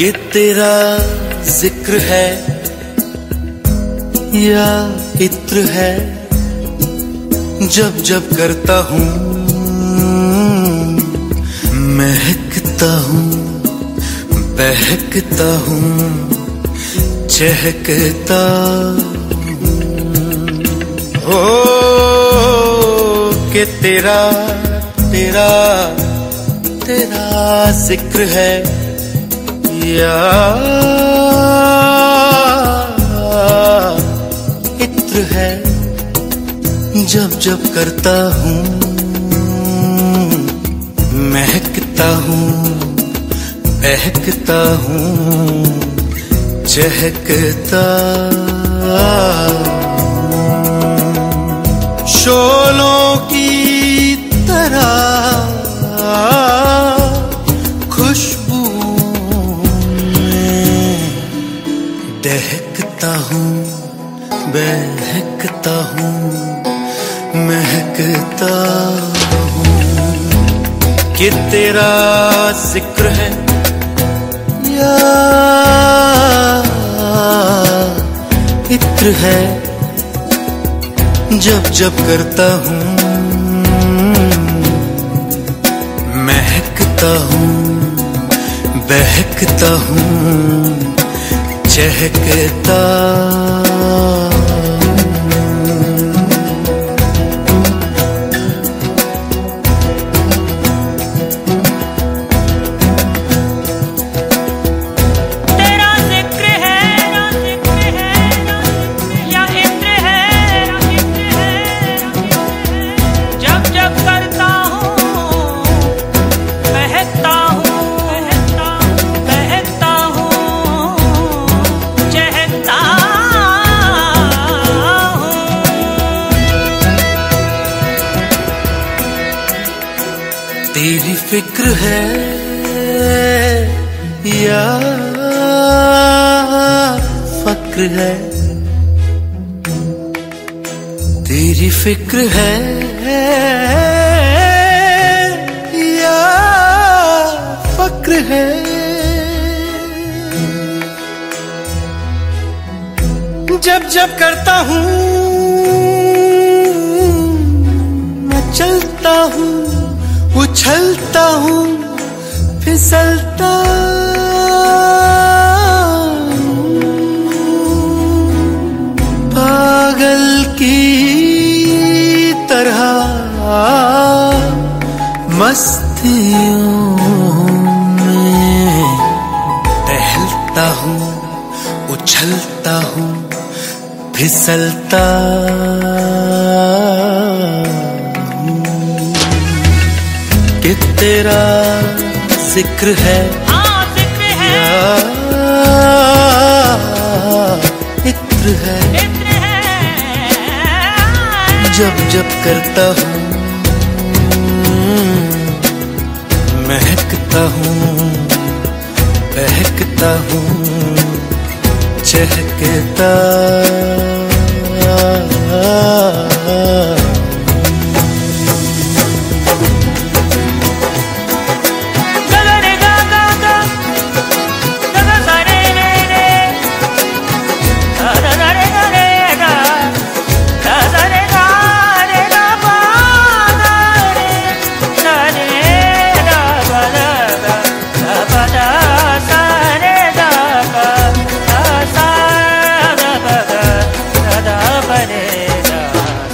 कि तेरा ज़िक्र है या इत्र है, जब जब करता हूँ, महकता हूँ, बहकता हूँ, चहकता हो। कि तेरा तेरा तेरा ज़िक्र है इत्र है जब जब करता हूँ महकता हूँ बहकता हूँ चहकता। शोलों की दहकता हूँ, बहकता हूँ, महकता हूँ। कि तेरा ज़िक्र है, या इत्र है, जब जब करता हूँ, महकता हूँ, बहकता हूँ। चहकता तेरी फ़िक्र है, या फक्र है? तेरी फ़िक्र है, या फक्र है? जब जब करता हूँ, मैं चलता हूँ। उछलता हूँ फिसलता पागल की तरह मस्तियों में टहलता हूँ उछलता हूँ फिसलता तेरा ज़िक्र है। हाँ ज़िक्र है। इत्र है। इत्र है। जब जब करता हूँ महकता हूँ बहकता हूँ चहकता।